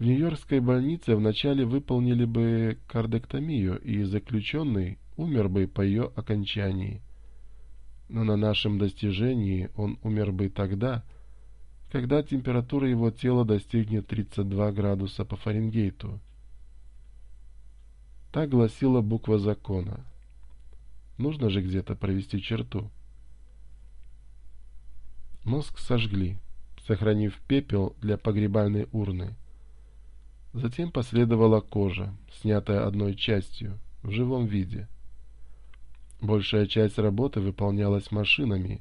В Нью-Йоркской больнице вначале выполнили бы кардектомию, и заключенный умер бы по ее окончании. Но на нашем достижении он умер бы тогда, когда температура его тела достигнет 32 градуса по Фаренгейту. Так гласила буква закона. Нужно же где-то провести черту. Мозг сожгли, сохранив пепел для погребальной урны. Затем последовала кожа, снятая одной частью, в живом виде. Большая часть работы выполнялась машинами,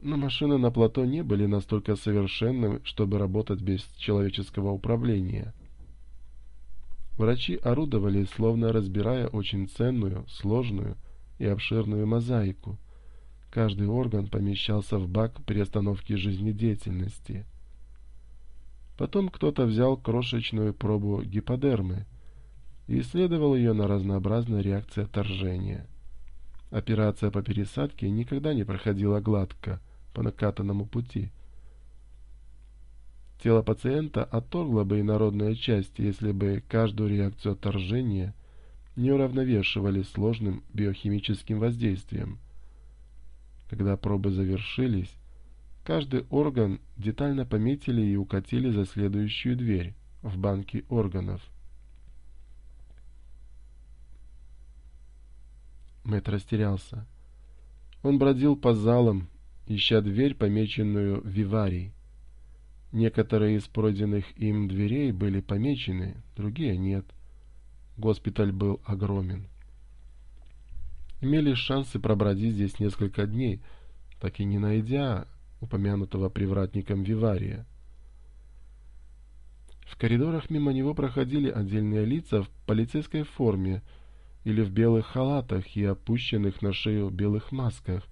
но машины на плато не были настолько совершенны, чтобы работать без человеческого управления. Врачи орудовали, словно разбирая очень ценную, сложную и обширную мозаику. Каждый орган помещался в бак при остановке жизнедеятельности – Потом кто-то взял крошечную пробу гиподермы и исследовал ее на разнообразные реакции отторжения. Операция по пересадке никогда не проходила гладко по накатанному пути. Тело пациента отторгло бы инородная часть, если бы каждую реакцию отторжения не уравновешивали сложным биохимическим воздействием. Когда пробы завершились, Каждый орган детально пометили и укатили за следующую дверь, в банки органов. Мэт растерялся. Он бродил по залам, ища дверь, помеченную «Виварий». Некоторые из пройденных им дверей были помечены, другие нет. Госпиталь был огромен. Имели шансы пробродить здесь несколько дней, так и не найдя упомянутого привратником Вивария. В коридорах мимо него проходили отдельные лица в полицейской форме или в белых халатах и опущенных на шею белых масках.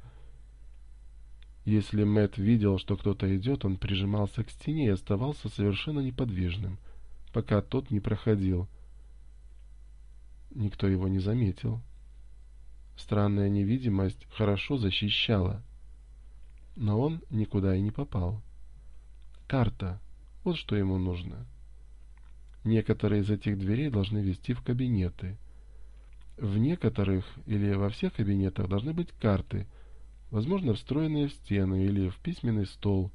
Если Мэт видел, что кто-то идет, он прижимался к стене и оставался совершенно неподвижным, пока тот не проходил. Никто его не заметил. Странная невидимость хорошо защищала но он никуда и не попал. Карта. Вот что ему нужно. Некоторые из этих дверей должны вести в кабинеты. В некоторых или во всех кабинетах должны быть карты, возможно, встроенные в стены или в письменный стол.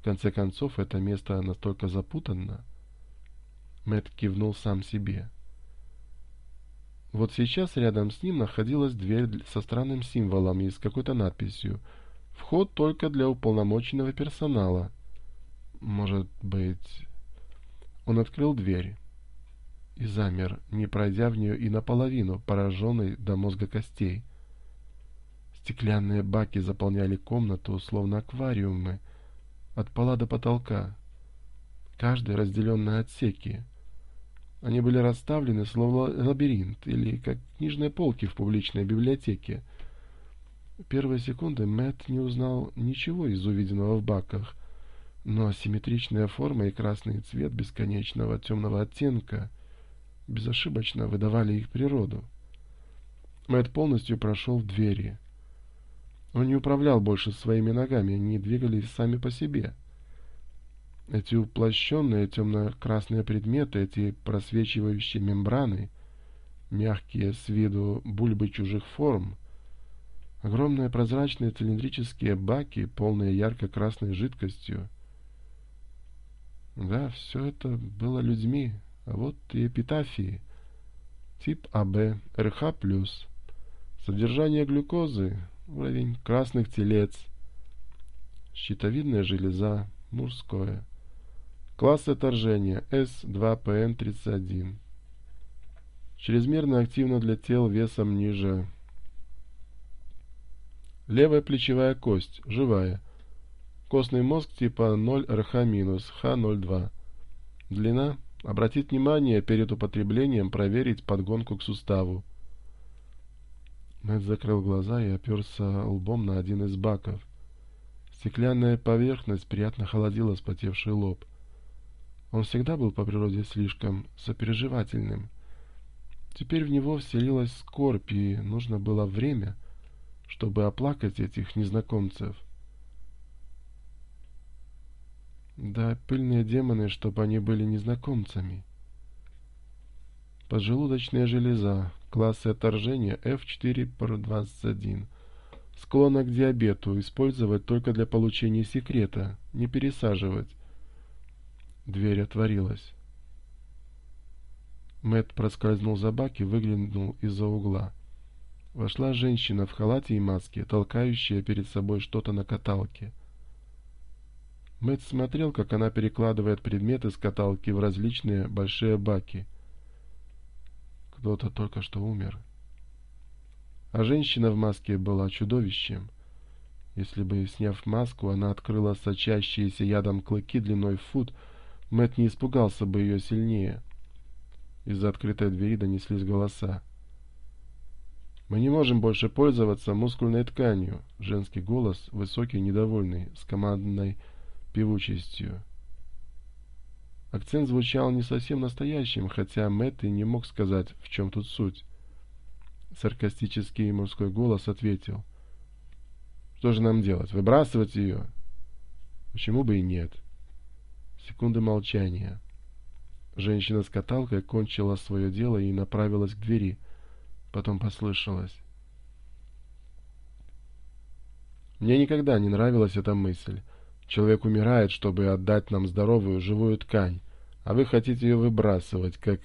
В конце концов, это место настолько запутанно. Мэтт кивнул сам себе. Вот сейчас рядом с ним находилась дверь со странным символом и с какой-то надписью — Вход только для уполномоченного персонала. Может быть... Он открыл дверь и замер, не пройдя в нее и наполовину, пораженный до мозга костей. Стеклянные баки заполняли комнату, словно аквариумы, от пола до потолка, каждый разделен на отсеки. Они были расставлены словно лабиринт или как книжные полки в публичной библиотеке — Первые секунды Мэтт не узнал ничего из увиденного в баках, но симметричная форма и красный цвет бесконечного темного оттенка безошибочно выдавали их природу. Мэтт полностью прошел в двери. Он не управлял больше своими ногами, они двигались сами по себе. Эти уплощенные темно-красные предметы, эти просвечивающие мембраны, мягкие с виду бульбы чужих форм — Огромные прозрачные цилиндрические баки, полные ярко-красной жидкостью. Да, все это было людьми, а вот и эпитафии. Тип АБ, РХ+, содержание глюкозы, уровень красных телец, щитовидная железа, мужское. Класс отторжения С2ПН31. Чрезмерно активно для тел весом ниже левая плечевая кость, живая. Костный мозг типа 0РХ-, Х02. Длина. Обратить внимание перед употреблением проверить подгонку к суставу. Мэтт закрыл глаза и оперся лбом на один из баков. Стеклянная поверхность приятно холодила спотевший лоб. Он всегда был по природе слишком сопереживательным. Теперь в него вселилась скорбь, и нужно было время — чтобы оплакать этих незнакомцев. Да, пыльные демоны, чтобы они были незнакомцами. Поджелудочная железа. Классы отторжения F4 пар 21. Склонна к диабету. Использовать только для получения секрета. Не пересаживать. Дверь отворилась. Мэт проскользнул за баки, выглянул из-за угла. Вошла женщина в халате и маске, толкающая перед собой что-то на каталке. Мэтт смотрел, как она перекладывает предметы с каталки в различные большие баки. Кто-то только что умер. А женщина в маске была чудовищем. Если бы, сняв маску, она открыла сочащиеся ядом клыки длиной в фут, Мэтт не испугался бы ее сильнее. Из-за открытой двери донеслись голоса. Мы не можем больше пользоваться мускульной тканью. Женский голос, высокий, недовольный, с командной певучестью. Акцент звучал не совсем настоящим, хотя Мэтт и не мог сказать, в чем тут суть. Саркастический мужской голос ответил. «Что же нам делать? Выбрасывать ее?» «Почему бы и нет?» Секунды молчания. Женщина с каталкой кончила свое дело и направилась к двери – Потом послышалось. Мне никогда не нравилась эта мысль. Человек умирает, чтобы отдать нам здоровую, живую ткань, а вы хотите ее выбрасывать, как...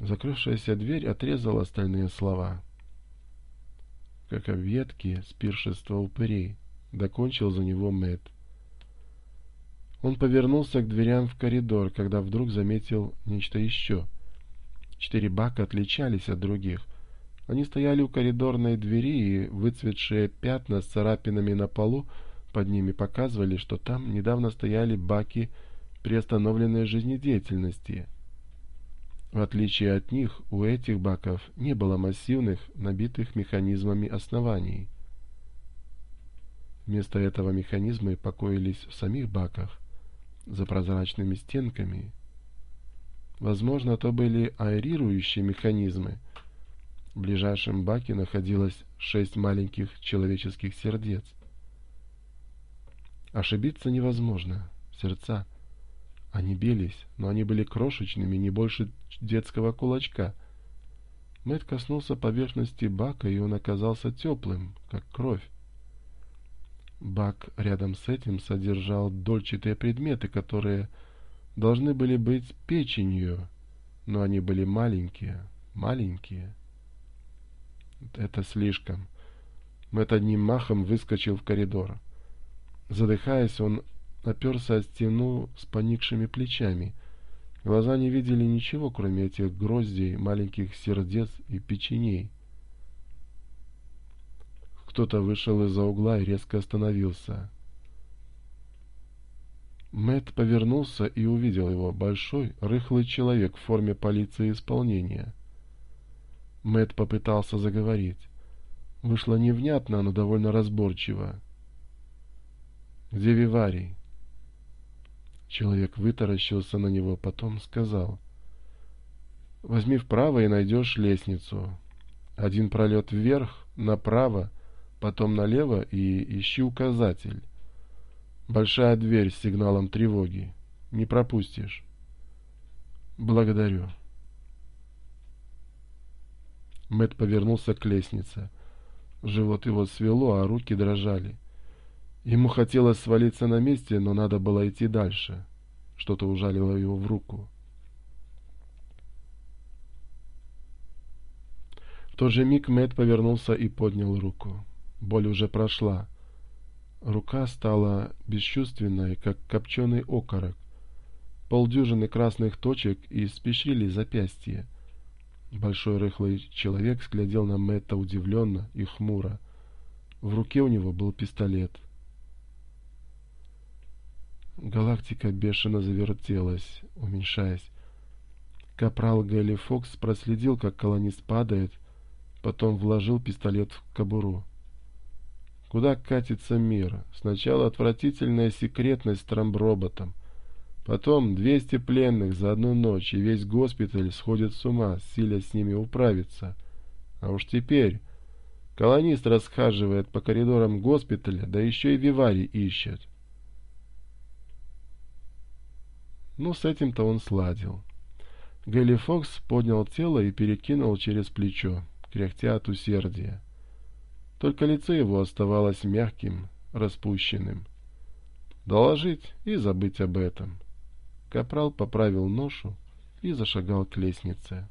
Закрывшаяся дверь отрезала остальные слова. Как обветки с пиршества упырей. Докончил за него Мэт. Он повернулся к дверям в коридор, когда вдруг заметил нечто еще — Четыре бака отличались от других. Они стояли у коридорной двери, и выцветшие пятна с царапинами на полу под ними показывали, что там недавно стояли баки приостановленной жизнедеятельности. В отличие от них, у этих баков не было массивных, набитых механизмами оснований. Вместо этого механизмы покоились в самих баках, за прозрачными стенками – Возможно, то были аэрирующие механизмы. В ближайшем баке находилось шесть маленьких человеческих сердец. Ошибиться невозможно. Сердца. Они бились, но они были крошечными, не больше детского кулачка. Мэтт коснулся поверхности бака, и он оказался теплым, как кровь. Бак рядом с этим содержал дольчатые предметы, которые должны были быть печенью, но они были маленькие, маленькие. Это слишком. Мэтт одним махом выскочил в коридор. Задыхаясь, он оперся о стену с поникшими плечами. Глаза не видели ничего, кроме этих гроздей, маленьких сердец и печеней. Кто-то вышел из-за угла и резко остановился. Мэт повернулся и увидел его, большой, рыхлый человек в форме полиции исполнения. Мэт попытался заговорить. Вышло невнятно, но довольно разборчиво. «Где Виварий?» Человек вытаращился на него, потом сказал. «Возьми вправо и найдешь лестницу. Один пролет вверх, направо, потом налево и ищи указатель». Большая дверь с сигналом тревоги. Не пропустишь. Благодарю. Мэт повернулся к лестнице. Живот его свело, а руки дрожали. Ему хотелось свалиться на месте, но надо было идти дальше. Что-то ужалило его в руку. В тот же миг Мэт повернулся и поднял руку. Боль уже прошла. — Рука стала бесчувственной, как копченый окорок. Полдюжины красных точек и запястье. Большой рыхлый человек взглядел на Мэтта удивленно и хмуро. В руке у него был пистолет. Галактика бешено завертелась, уменьшаясь. Капрал Гэлли Фокс проследил, как колонист падает, потом вложил пистолет в кобуру куда катится мир. Сначала отвратительная секретность Трамброботом, Потом 200 пленных за одну ночь, и весь госпиталь сходит с ума, силя с ними управиться. А уж теперь... Колонист расхаживает по коридорам госпиталя, да еще и вивари ищет. Ну, с этим-то он сладил. Гэлли Фокс поднял тело и перекинул через плечо, кряхтя от усердия. Только лицо его оставалось мягким, распущенным. Доложить и забыть об этом. Капрал поправил ношу и зашагал к лестнице.